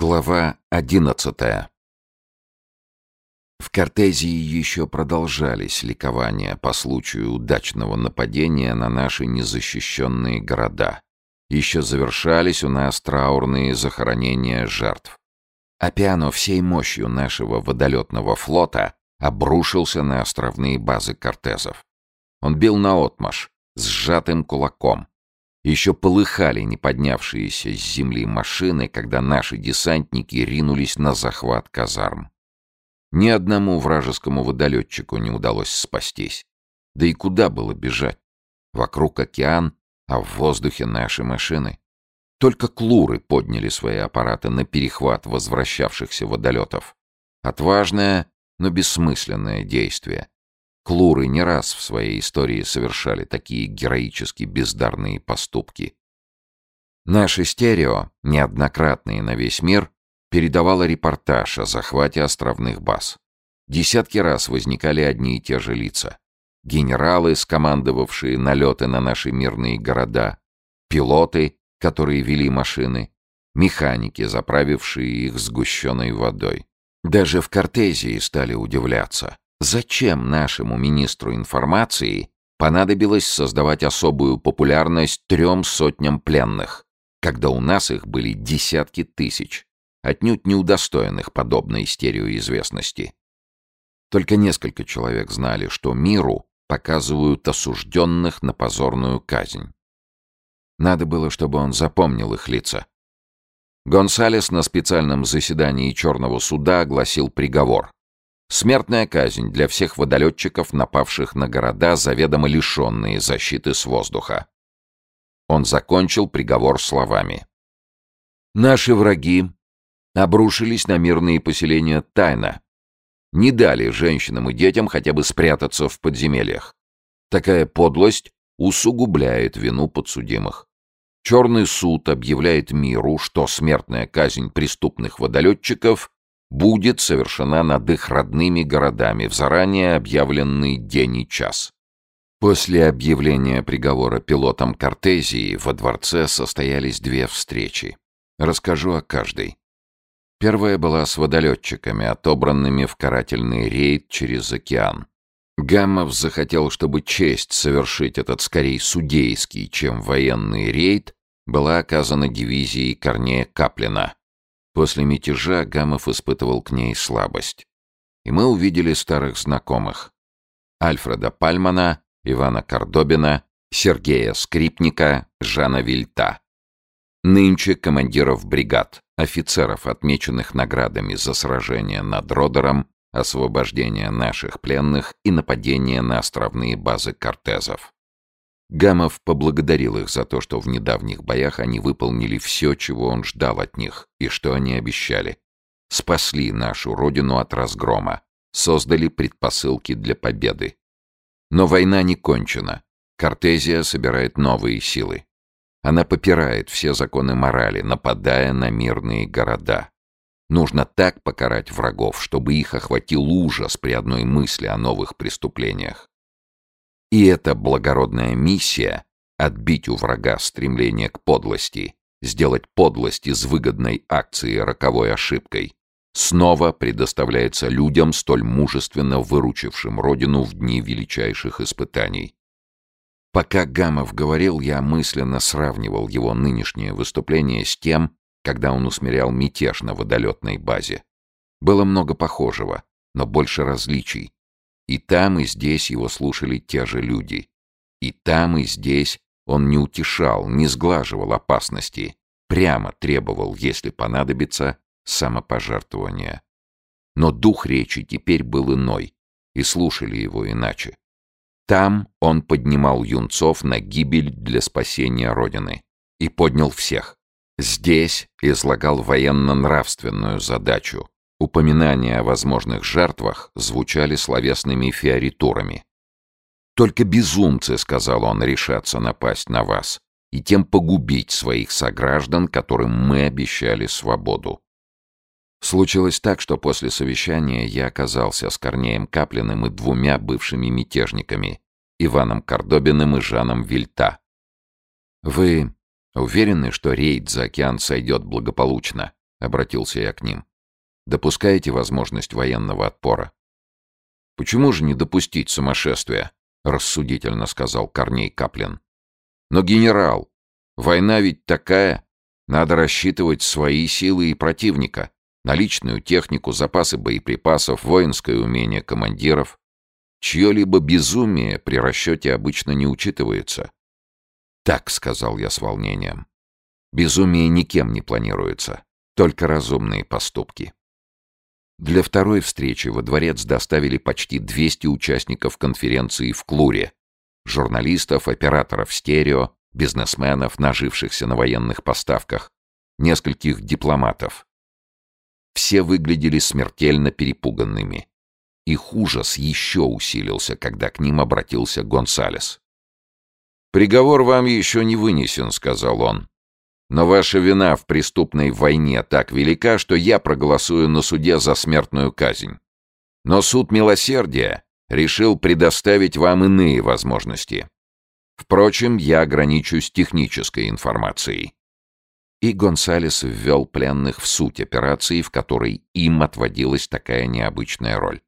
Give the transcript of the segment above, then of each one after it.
Глава одиннадцатая В Кортезии еще продолжались ликования по случаю удачного нападения на наши незащищенные города. Еще завершались у нас траурные захоронения жертв. Апиано всей мощью нашего водолетного флота обрушился на островные базы Кортезов. Он бил наотмашь, сжатым кулаком, еще полыхали не поднявшиеся с земли машины, когда наши десантники ринулись на захват казарм. Ни одному вражескому водолетчику не удалось спастись. Да и куда было бежать? Вокруг океан, а в воздухе наши машины. Только клуры подняли свои аппараты на перехват возвращавшихся водолетов. Отважное, но бессмысленное действие. Клуры не раз в своей истории совершали такие героически бездарные поступки. Наше стерео, неоднократные на весь мир, передавало репортаж о захвате островных баз. Десятки раз возникали одни и те же лица. Генералы, скомандовавшие налеты на наши мирные города, пилоты, которые вели машины, механики, заправившие их сгущенной водой. Даже в Кортезии стали удивляться. Зачем нашему министру информации понадобилось создавать особую популярность трем сотням пленных, когда у нас их были десятки тысяч, отнюдь не удостоенных подобной стереоизвестности? Только несколько человек знали, что миру показывают осужденных на позорную казнь. Надо было, чтобы он запомнил их лица. Гонсалес на специальном заседании Черного суда огласил приговор. Смертная казнь для всех водолетчиков, напавших на города, заведомо лишенные защиты с воздуха. Он закончил приговор словами. «Наши враги обрушились на мирные поселения тайно. Не дали женщинам и детям хотя бы спрятаться в подземельях. Такая подлость усугубляет вину подсудимых. Черный суд объявляет миру, что смертная казнь преступных водолетчиков будет совершена над их родными городами в заранее объявленный день и час. После объявления приговора пилотам Кортезии во дворце состоялись две встречи. Расскажу о каждой. Первая была с водолетчиками, отобранными в карательный рейд через океан. Гаммов захотел, чтобы честь совершить этот скорее судейский, чем военный рейд, была оказана дивизией Корнея Каплина, После мятежа Гамов испытывал к ней слабость. И мы увидели старых знакомых. Альфреда Пальмана, Ивана Кордобина, Сергея Скрипника, Жана Вильта. Нынче командиров бригад, офицеров, отмеченных наградами за сражение над Родером, освобождение наших пленных и нападение на островные базы кортезов. Гамов поблагодарил их за то, что в недавних боях они выполнили все, чего он ждал от них, и что они обещали. Спасли нашу родину от разгрома, создали предпосылки для победы. Но война не кончена. Кортезия собирает новые силы. Она попирает все законы морали, нападая на мирные города. Нужно так покарать врагов, чтобы их охватил ужас при одной мысли о новых преступлениях. И эта благородная миссия — отбить у врага стремление к подлости, сделать подлость из выгодной акции роковой ошибкой, снова предоставляется людям, столь мужественно выручившим родину в дни величайших испытаний. Пока Гамов говорил, я мысленно сравнивал его нынешнее выступление с тем, когда он усмирял мятеж на водолетной базе. Было много похожего, но больше различий. И там, и здесь его слушали те же люди. И там, и здесь он не утешал, не сглаживал опасности, прямо требовал, если понадобится, самопожертвования. Но дух речи теперь был иной, и слушали его иначе. Там он поднимал юнцов на гибель для спасения Родины. И поднял всех. Здесь излагал военно-нравственную задачу, Упоминания о возможных жертвах звучали словесными фиоритурами. «Только безумцы, — сказал он, — решатся напасть на вас и тем погубить своих сограждан, которым мы обещали свободу». Случилось так, что после совещания я оказался с Корнеем Каплиным и двумя бывшими мятежниками, Иваном Кордобиным и Жаном Вильта. «Вы уверены, что рейд за океан сойдет благополучно?» — обратился я к ним. «Допускаете возможность военного отпора?» «Почему же не допустить сумасшествия?» — рассудительно сказал Корней Каплин. «Но, генерал, война ведь такая. Надо рассчитывать свои силы и противника, наличную технику, запасы боеприпасов, воинское умение командиров. Чье-либо безумие при расчете обычно не учитывается». «Так», — сказал я с волнением. «Безумие никем не планируется, только разумные поступки». Для второй встречи во дворец доставили почти 200 участников конференции в Клуре. Журналистов, операторов стерео, бизнесменов, нажившихся на военных поставках, нескольких дипломатов. Все выглядели смертельно перепуганными. Их ужас еще усилился, когда к ним обратился Гонсалес. «Приговор вам еще не вынесен», — сказал он. Но ваша вина в преступной войне так велика, что я проголосую на суде за смертную казнь. Но суд милосердия решил предоставить вам иные возможности. Впрочем, я ограничусь технической информацией. И Гонсалес ввел пленных в суть операции, в которой им отводилась такая необычная роль.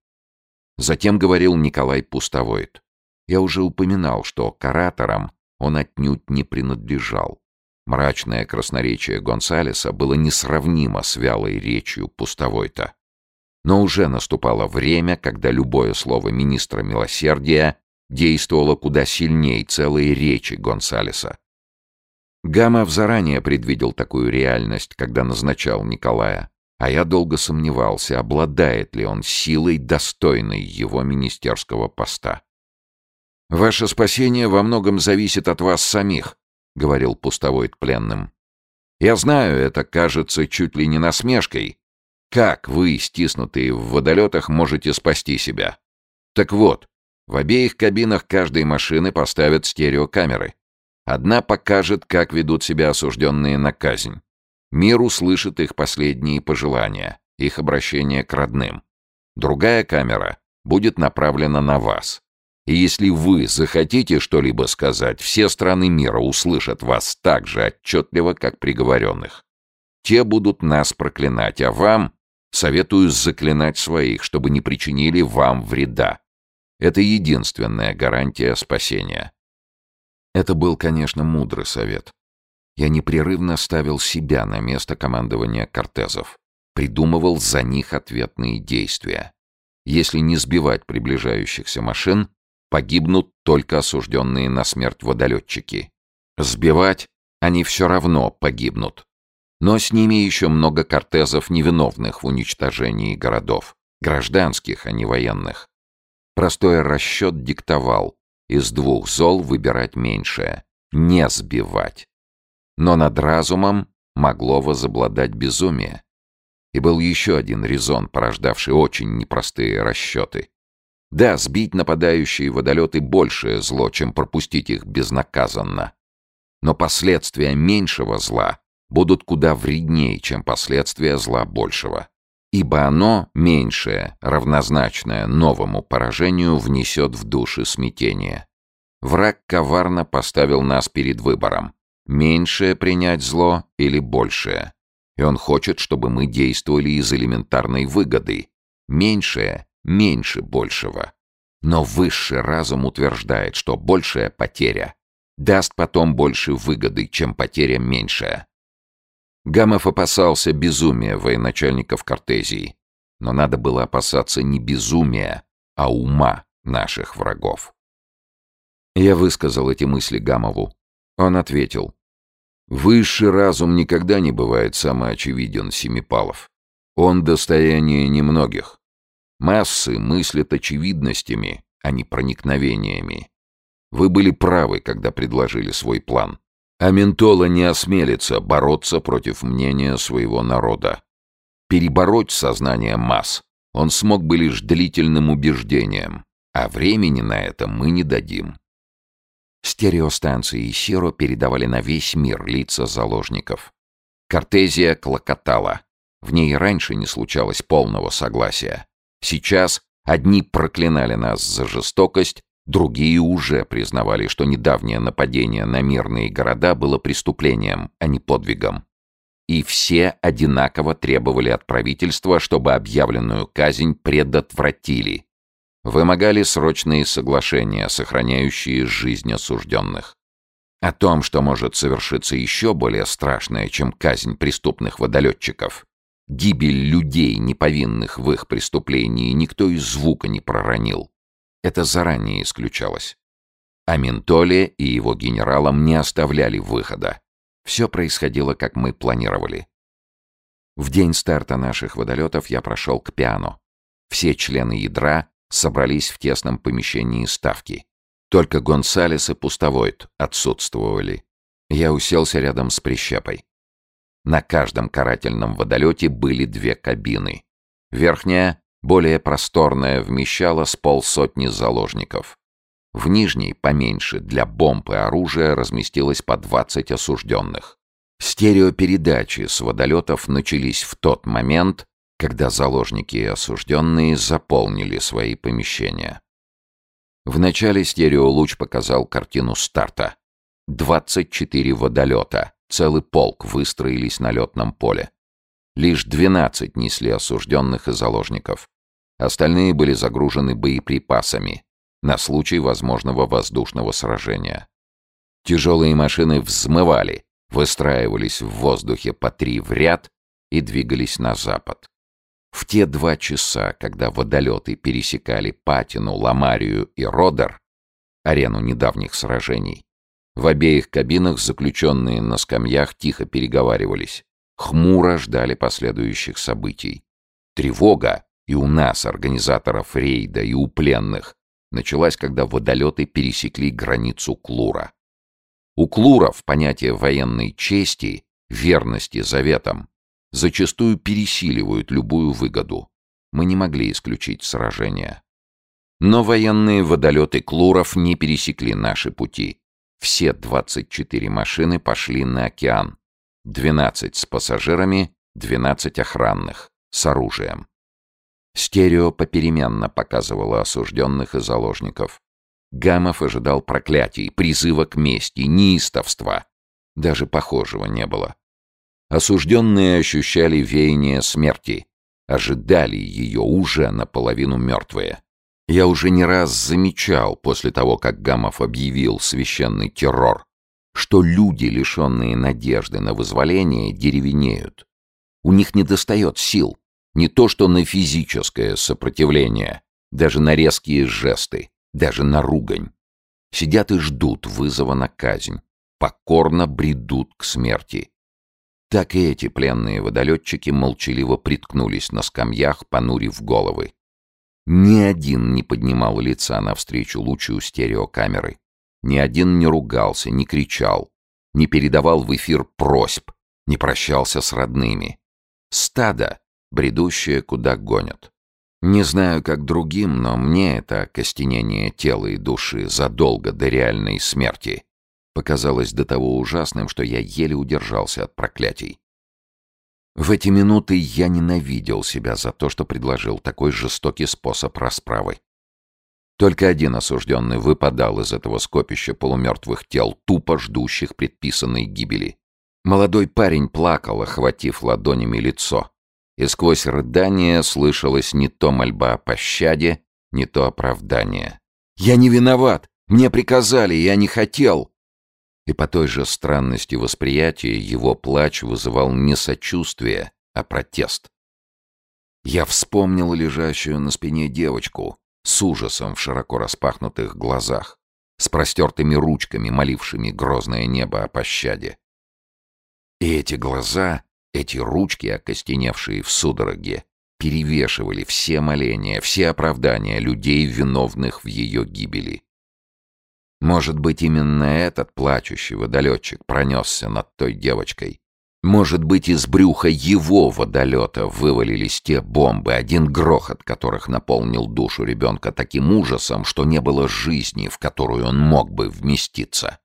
Затем говорил Николай Пустовойт. Я уже упоминал, что караторам он отнюдь не принадлежал. Мрачное красноречие Гонсалеса было несравнимо с вялой речью пустовой-то. Но уже наступало время, когда любое слово министра милосердия действовало куда сильнее целой речи Гонсалеса. Гамов заранее предвидел такую реальность, когда назначал Николая, а я долго сомневался, обладает ли он силой, достойной его министерского поста. «Ваше спасение во многом зависит от вас самих», — говорил пустовой пленным. «Я знаю, это кажется чуть ли не насмешкой. Как вы, стиснутые в водолетах, можете спасти себя? Так вот, в обеих кабинах каждой машины поставят стереокамеры. Одна покажет, как ведут себя осужденные на казнь. Мир услышит их последние пожелания, их обращение к родным. Другая камера будет направлена на вас. И если вы захотите что-либо сказать, все страны мира услышат вас так же отчетливо, как приговоренных. Те будут нас проклинать, а вам советую заклинать своих, чтобы не причинили вам вреда. Это единственная гарантия спасения. Это был, конечно, мудрый совет. Я непрерывно ставил себя на место командования кортезов, придумывал за них ответные действия. Если не сбивать приближающихся машин, Погибнут только осужденные на смерть водолетчики. Сбивать они все равно погибнут. Но с ними еще много кортезов, невиновных в уничтожении городов. Гражданских, а не военных. Простой расчет диктовал из двух зол выбирать меньшее. Не сбивать. Но над разумом могло возобладать безумие. И был еще один резон, порождавший очень непростые расчеты. Да, сбить нападающие водолеты большее зло, чем пропустить их безнаказанно. Но последствия меньшего зла будут куда вреднее, чем последствия зла большего. Ибо оно, меньшее, равнозначное новому поражению, внесет в души смятение. Враг коварно поставил нас перед выбором. Меньшее принять зло или большее. И он хочет, чтобы мы действовали из элементарной выгоды. Меньшее меньше большего. Но высший разум утверждает, что большая потеря даст потом больше выгоды, чем потеря меньшая. Гамов опасался безумия военачальников Кортезии, но надо было опасаться не безумия, а ума наших врагов. Я высказал эти мысли Гамову. Он ответил. «Высший разум никогда не бывает самоочевиден, Семипалов. Он достояние немногих. Массы мыслят очевидностями, а не проникновениями. Вы были правы, когда предложили свой план. А Ментола не осмелится бороться против мнения своего народа. Перебороть сознание масс он смог бы лишь длительным убеждением, а времени на это мы не дадим. Стереостанции Сиро передавали на весь мир лица заложников. Кортезия клокотала. В ней раньше не случалось полного согласия. Сейчас одни проклинали нас за жестокость, другие уже признавали, что недавнее нападение на мирные города было преступлением, а не подвигом. и все одинаково требовали от правительства, чтобы объявленную казнь предотвратили. Вымогали срочные соглашения, сохраняющие жизнь осужденных. О том, что может совершиться еще более страшное, чем казнь преступных водолетчиков, гибель людей, неповинных в их преступлении, никто и звука не проронил. Это заранее исключалось. А Ментоле и его генералам не оставляли выхода. Все происходило, как мы планировали. В день старта наших водолетов я прошел к пиано. Все члены ядра собрались в тесном помещении ставки. Только Гонсалес и Пустовойт отсутствовали. Я уселся рядом с прищепой. На каждом карательном водолете были две кабины. Верхняя, более просторная, вмещала с полсотни заложников. В нижней, поменьше, для бомб и оружия разместилось по 20 осужденных. Стереопередачи с водолетов начались в тот момент, когда заложники и осужденные заполнили свои помещения. Вначале стереолуч показал картину старта. 24 водолета, целый полк выстроились на летном поле. Лишь 12 несли осужденных и заложников. Остальные были загружены боеприпасами, на случай возможного воздушного сражения. Тяжелые машины взмывали, выстраивались в воздухе по три в ряд и двигались на запад. В те два часа, когда водолеты пересекали Патину, Ламарию и Родер, арену недавних сражений, в обеих кабинах заключенные на скамьях тихо переговаривались, хмуро ждали последующих событий. Тревога и у нас, организаторов рейда, и у пленных, началась, когда водолеты пересекли границу Клура. У Клуров понятие военной чести, верности заветам, зачастую пересиливают любую выгоду. Мы не могли исключить сражения. Но военные водолеты Клуров не пересекли наши пути. Все 24 машины пошли на океан. 12 с пассажирами, 12 охранных, с оружием. Стерео попеременно показывало осужденных и заложников. Гамов ожидал проклятий, призыва к мести, неистовства. Даже похожего не было. Осужденные ощущали веяние смерти, ожидали ее уже наполовину мертвые. Я уже не раз замечал после того, как Гамов объявил священный террор, что люди, лишенные надежды на вызволение, деревенеют. У них недостает сил, не то что на физическое сопротивление, даже на резкие жесты, даже на ругань. Сидят и ждут вызова на казнь, покорно бредут к смерти. Так и эти пленные водолетчики молчаливо приткнулись на скамьях, понурив головы. Ни один не поднимал лица навстречу лучу стереокамеры. Ни один не ругался, не кричал, не передавал в эфир просьб, не прощался с родными. Стадо бредущее, куда гонят. Не знаю, как другим, но мне это окостенение тела и души задолго до реальной смерти показалось до того ужасным, что я еле удержался от проклятий. В эти минуты я ненавидел себя за то, что предложил такой жестокий способ расправы. Только один осужденный выпадал из этого скопища полумертвых тел, тупо ждущих предписанной гибели. Молодой парень плакал, охватив ладонями лицо и сквозь рыдание слышалось не то мольба о пощаде, не то оправдание. «Я не виноват! Мне приказали, я не хотел!» И по той же странности восприятия его плач вызывал не сочувствие, а протест. Я вспомнил лежащую на спине девочку с ужасом в широко распахнутых глазах, с простертыми ручками, молившими грозное небо о пощаде. И эти глаза эти ручки, окостеневшие в судороге, перевешивали все моления, все оправдания людей, виновных в ее гибели. Может быть, именно этот плачущий водолетчик пронесся над той девочкой. Может быть, из брюха его водолета вывалились те бомбы, один грохот которых наполнил душу ребенка таким ужасом, что не было жизни, в которую он мог бы вместиться.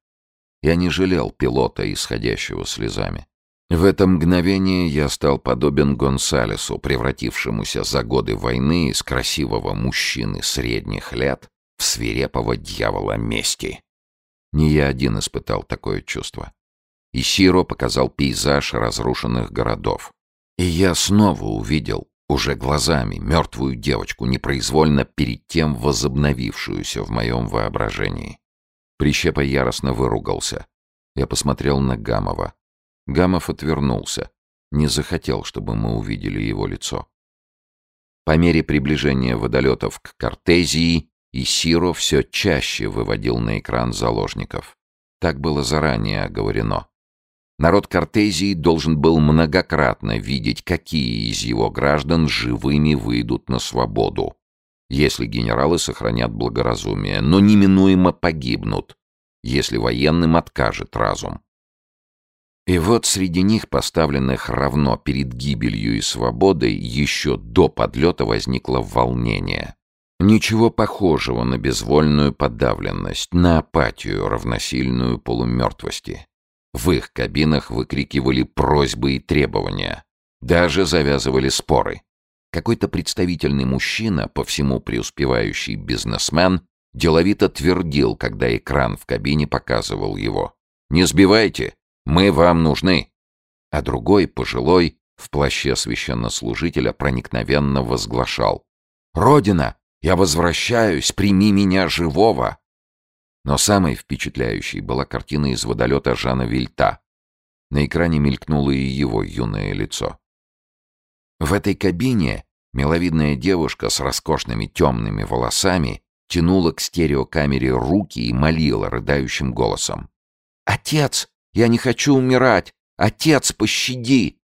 Я не жалел пилота, исходящего слезами. В это мгновение я стал подобен Гонсалесу, превратившемуся за годы войны из красивого мужчины средних лет в свирепого дьявола мести. Не я один испытал такое чувство. и показал пейзаж разрушенных городов. И я снова увидел, уже глазами, мертвую девочку, непроизвольно перед тем возобновившуюся в моем воображении. Прищепа яростно выругался. Я посмотрел на Гамова. Гамов отвернулся. Не захотел, чтобы мы увидели его лицо. По мере приближения водолетов к Кортезии, Исиро все чаще выводил на экран заложников. Так было заранее оговорено. Народ Кортезии должен был многократно видеть, какие из его граждан живыми выйдут на свободу, если генералы сохранят благоразумие, но неминуемо погибнут, если военным откажет разум. И вот среди них, поставленных равно перед гибелью и свободой, еще до подлета возникло волнение. Ничего похожего на безвольную подавленность, на апатию, равносильную полумертвости. В их кабинах выкрикивали просьбы и требования. Даже завязывали споры. Какой-то представительный мужчина, по всему преуспевающий бизнесмен, деловито твердил, когда экран в кабине показывал его. «Не сбивайте! Мы вам нужны!» А другой, пожилой, в плаще священнослужителя проникновенно возглашал. «Родина! Я возвращаюсь! Прими меня живого!» Но самой впечатляющей была картина из водолета Жана Вильта. На экране мелькнуло и его юное лицо. В этой кабине миловидная девушка с роскошными темными волосами тянула к стереокамере руки и молила рыдающим голосом. «Отец, я не хочу умирать! Отец, пощади!»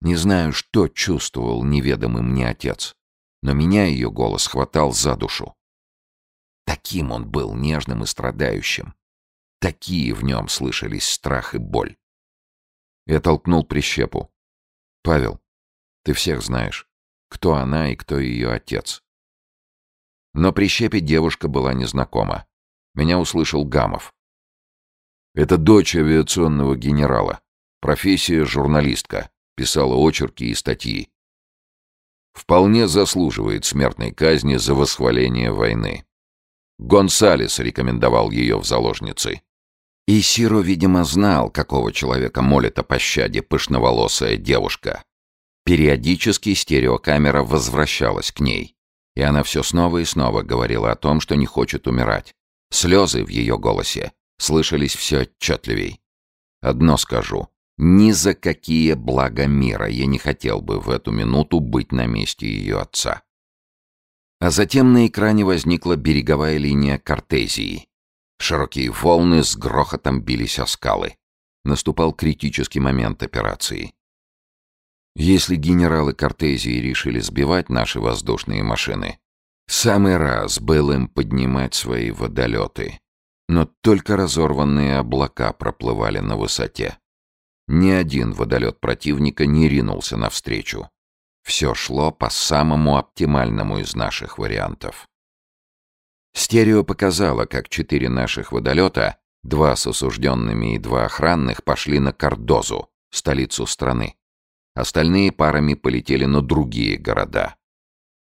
Не знаю, что чувствовал неведомый мне отец, но меня ее голос хватал за душу. Таким он был нежным и страдающим. Такие в нем слышались страх и боль. Я толкнул прищепу. «Павел, ты всех знаешь, кто она и кто ее отец». Но прищепе девушка была незнакома. Меня услышал Гамов. «Это дочь авиационного генерала. Профессия журналистка. Писала очерки и статьи. Вполне заслуживает смертной казни за восхваление войны. Гонсалес рекомендовал ее в заложницы. И Сиро, видимо, знал, какого человека молит о пощаде пышноволосая девушка. Периодически стереокамера возвращалась к ней, и она все снова и снова говорила о том, что не хочет умирать. Слезы в ее голосе слышались все отчетливей. Одно скажу. Ни за какие блага мира я не хотел бы в эту минуту быть на месте ее отца. А затем на экране возникла береговая линия Кортезии. Широкие волны с грохотом бились о скалы. Наступал критический момент операции. Если генералы Кортезии решили сбивать наши воздушные машины, самый раз был им поднимать свои водолеты. Но только разорванные облака проплывали на высоте. Ни один водолет противника не ринулся навстречу. Все шло по самому оптимальному из наших вариантов. Стерео показало, как четыре наших водолета, два с осужденными и два охранных, пошли на Кардозу, столицу страны. Остальные парами полетели на другие города.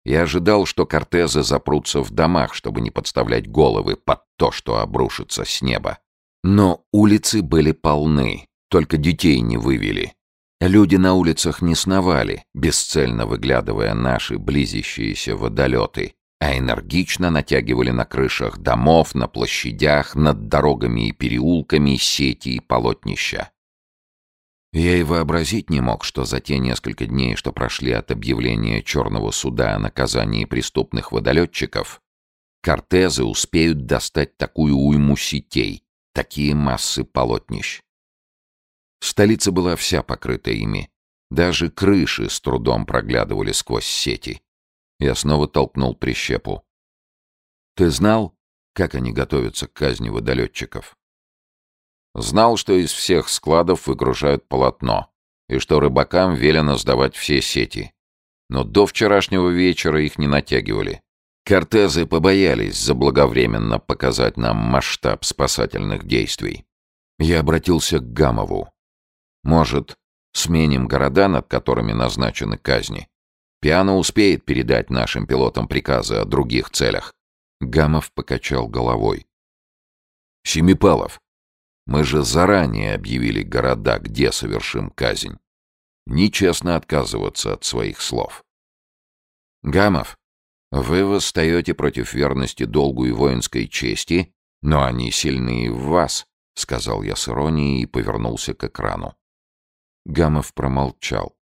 Я ожидал, что кортезы запрутся в домах, чтобы не подставлять головы под то, что обрушится с неба. Но улицы были полны, только детей не вывели. Люди на улицах не сновали, бесцельно выглядывая наши близящиеся водолеты, а энергично натягивали на крышах домов, на площадях, над дорогами и переулками сети и полотнища. Я и вообразить не мог, что за те несколько дней, что прошли от объявления Черного суда о наказании преступных водолетчиков, кортезы успеют достать такую уйму сетей, такие массы полотнищ. Столица была вся покрыта ими. Даже крыши с трудом проглядывали сквозь сети. Я снова толкнул прищепу. «Ты знал, как они готовятся к казни водолетчиков?» «Знал, что из всех складов выгружают полотно, и что рыбакам велено сдавать все сети. Но до вчерашнего вечера их не натягивали. Кортезы побоялись заблаговременно показать нам масштаб спасательных действий. Я обратился к Гамову. Может, сменим города, над которыми назначены казни? Пиано успеет передать нашим пилотам приказы о других целях. Гамов покачал головой. Семипалов, Мы же заранее объявили города, где совершим казнь. Нечестно отказываться от своих слов. Гамов, вы восстаете против верности долгу и воинской чести, но они сильны в вас, — сказал я с иронией и повернулся к экрану. Гамов промолчал.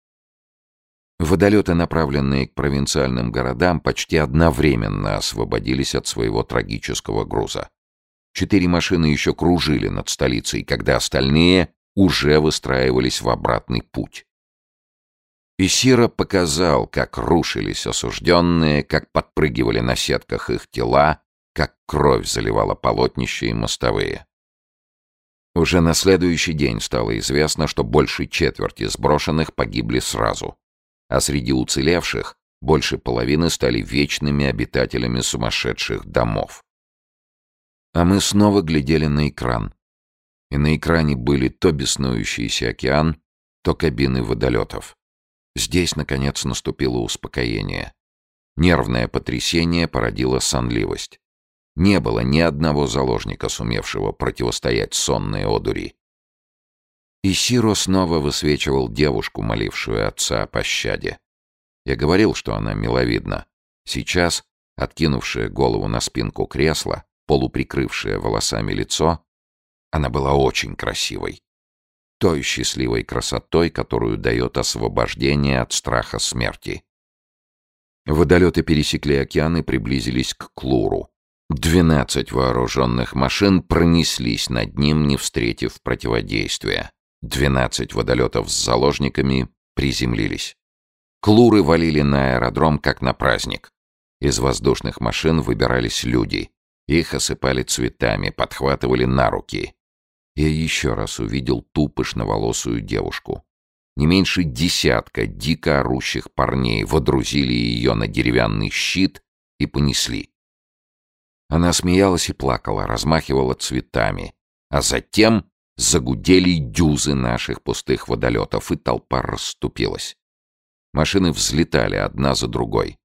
Водолеты, направленные к провинциальным городам, почти одновременно освободились от своего трагического груза. Четыре машины еще кружили над столицей, когда остальные уже выстраивались в обратный путь. И Сира показал, как рушились осужденные, как подпрыгивали на сетках их тела, как кровь заливала полотнища и мостовые. Уже на следующий день стало известно, что больше четверти сброшенных погибли сразу, а среди уцелевших больше половины стали вечными обитателями сумасшедших домов. А мы снова глядели на экран. И на экране были то беснующийся океан, то кабины водолетов. Здесь, наконец, наступило успокоение. Нервное потрясение породило сонливость. Не было ни одного заложника, сумевшего противостоять сонной одури. И Сиро снова высвечивал девушку, молившую отца о пощаде. Я говорил, что она миловидна. Сейчас, откинувшая голову на спинку кресла, полуприкрывшее волосами лицо, она была очень красивой. Той счастливой красотой, которую дает освобождение от страха смерти. Водолеты пересекли океан и приблизились к Клуру. Двенадцать вооруженных машин пронеслись над ним, не встретив противодействия. Двенадцать водолетов с заложниками приземлились. Клуры валили на аэродром, как на праздник. Из воздушных машин выбирались люди. Их осыпали цветами, подхватывали на руки. Я еще раз увидел ту пышноволосую девушку. Не меньше десятка дико орущих парней водрузили ее на деревянный щит и понесли. Она смеялась и плакала, размахивала цветами, а затем загудели дюзы наших пустых водолетов, и толпа расступилась. Машины взлетали одна за другой.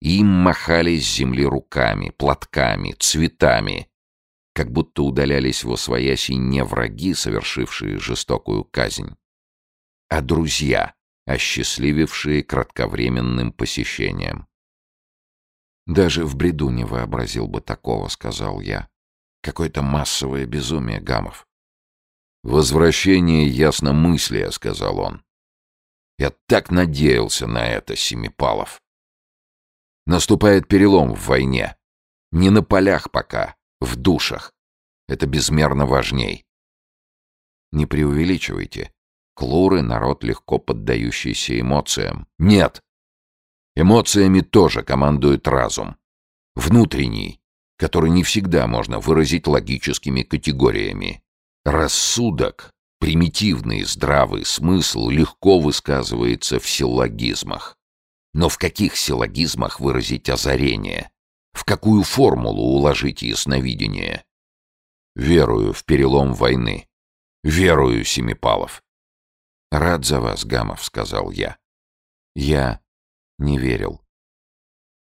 Им махали с земли руками, платками, цветами, как будто удалялись во свояси не враги, совершившие жестокую казнь, а друзья, осчастливившие кратковременным посещением. «Даже в бреду не вообразил бы такого», — сказал я. «Какое-то массовое безумие, Гамов». «Возвращение ясномыслия», — сказал он. «Я так надеялся на это, Семипалов». Наступает перелом в войне. Не на полях пока, в душах. Это безмерно важней. Не преувеличивайте. Клуры — народ, легко поддающийся эмоциям. Нет! Эмоциями тоже командует разум. Внутренний, который не всегда можно выразить логическими категориями. Рассудок, примитивный здравый смысл легко высказывается в силлогизмах. Но в каких силлогизмах выразить озарение? В какую формулу уложить ясновидение? Верую в перелом войны. Верую, Семипалов. Рад за вас, Гамов, сказал я. Я не верил.